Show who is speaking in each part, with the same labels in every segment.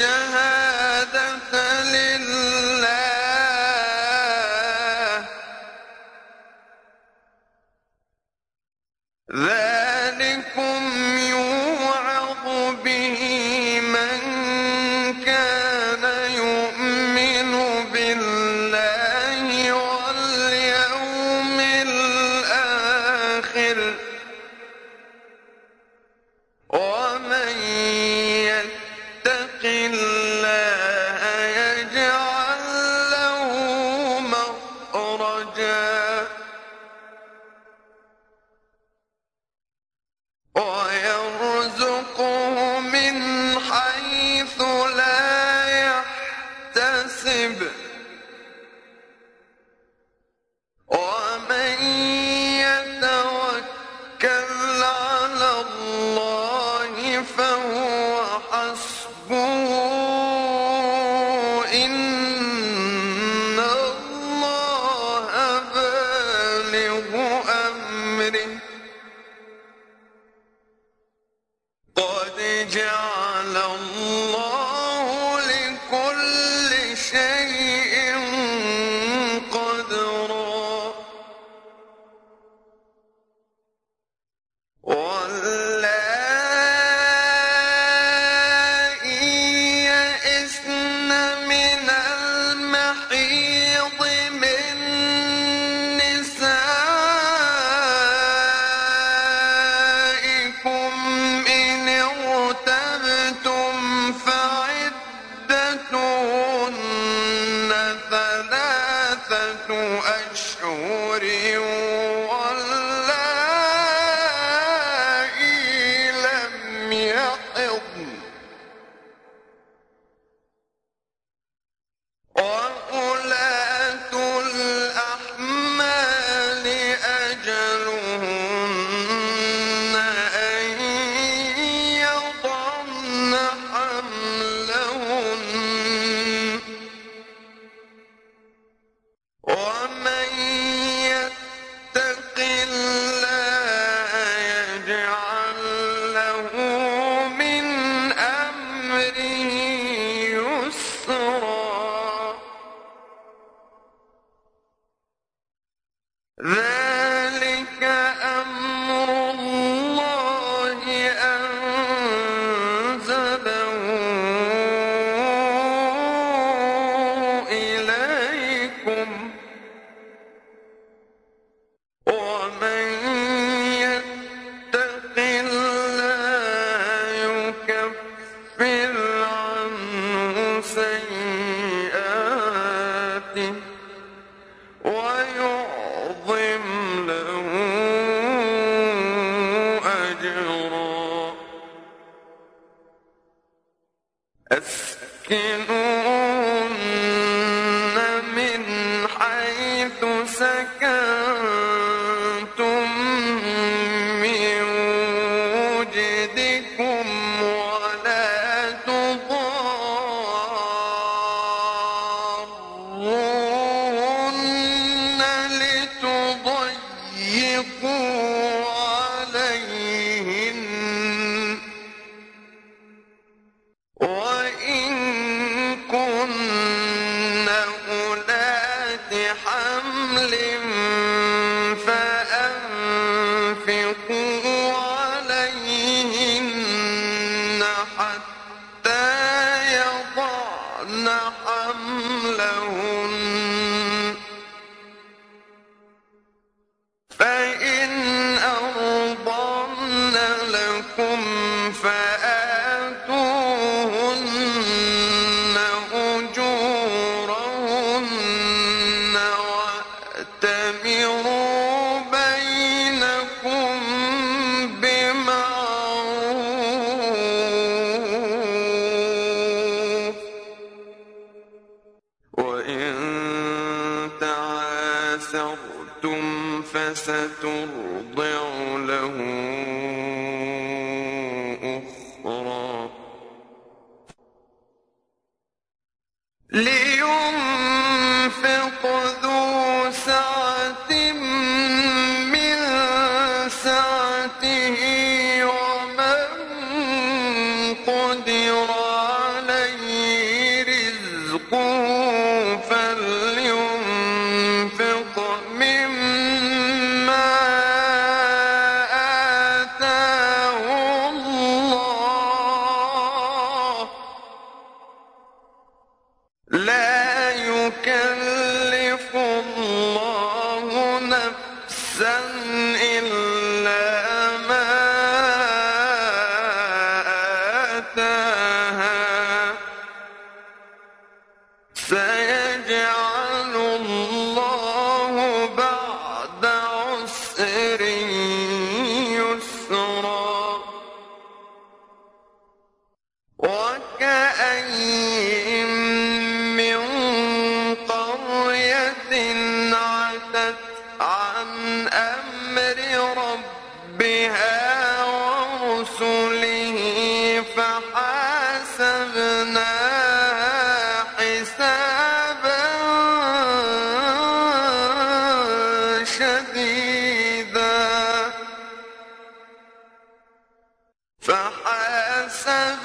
Speaker 1: الشهادة لله يكتسب ومن يتوكل على الله فهو حسبه. إن الله بالغ أمره. قد جعل ويعظم له أجرا. ينفقون ترضع له أخرى. لينفق ذو سعة من سعته ومن قدر عليه رزقه فلينفق فحاسبناه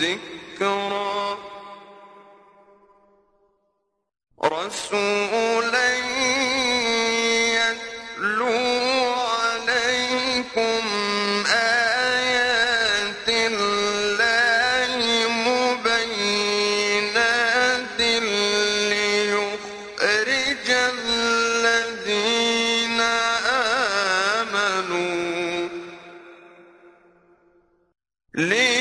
Speaker 1: ذكرا. رسولا يتلو عليكم آيات الله مبينات ليخرج الذين آمنوا. لي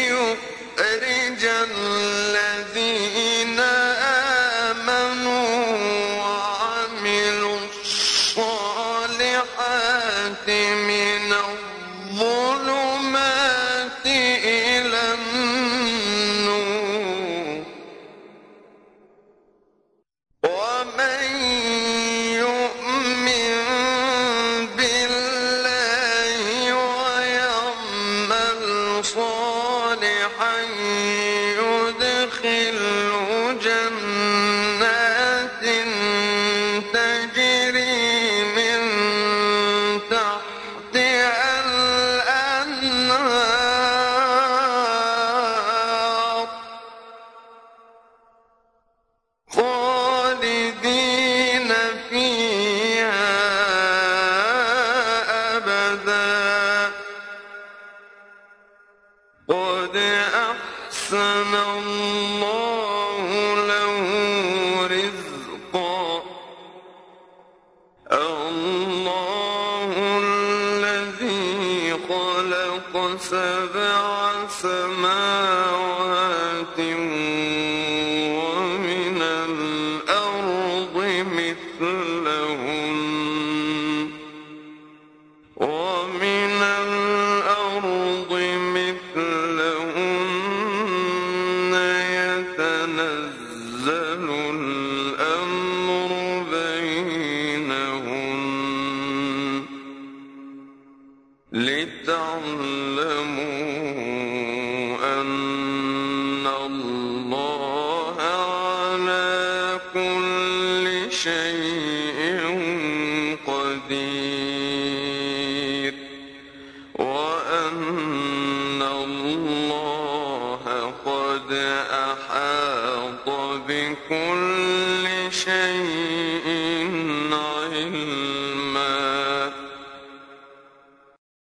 Speaker 1: شيء